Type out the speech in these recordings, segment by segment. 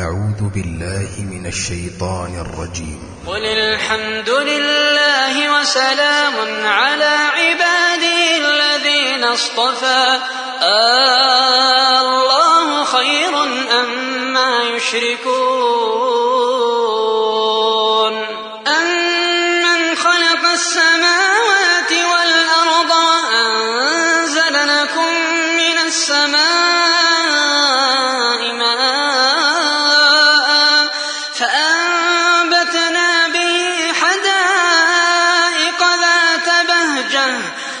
أعوذ بالله من الشيطان الرجيم. قل الحمد لله وسلام على عباده الذين اصطفى. آه الله خير أما ما يشركون.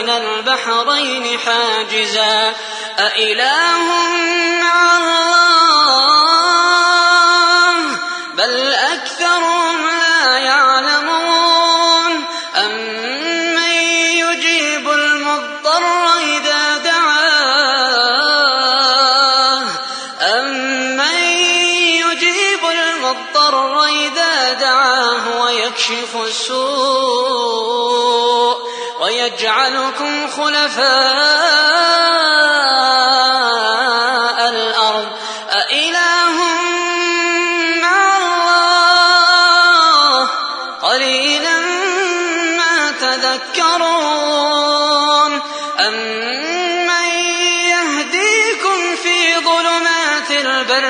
بين البحرين حاجزا أإله مع الله؟ بل أكثرهم لا يعلمون. أمن يجيب المضطر إذا دعاه؟ أمن يجيب المضطر إذا دعاه ويكشف السوء؟ ويجعلكم خلفاء الأرض. أإله مع الله. قليلا ما تذكرون. أمن يهديكم في ظلمات البر.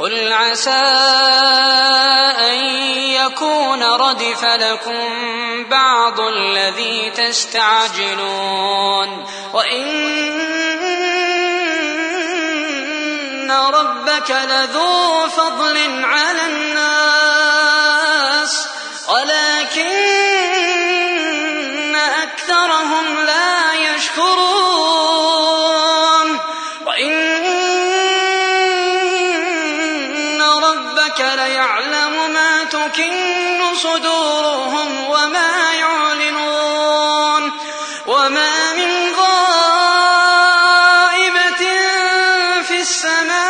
قل عسى أن يكون ردف لكم بعض الذي تستعجلون وإن ربك لذو فضل على الناس يعلم ما تكن صدورهم وما يعلنون وما من غائبة في السماء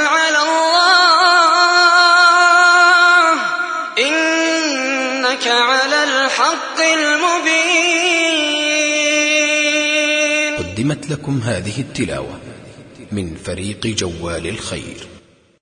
إنك على الحق المبين. قدمت لكم هذه التلاوة من فريق جوال الخير.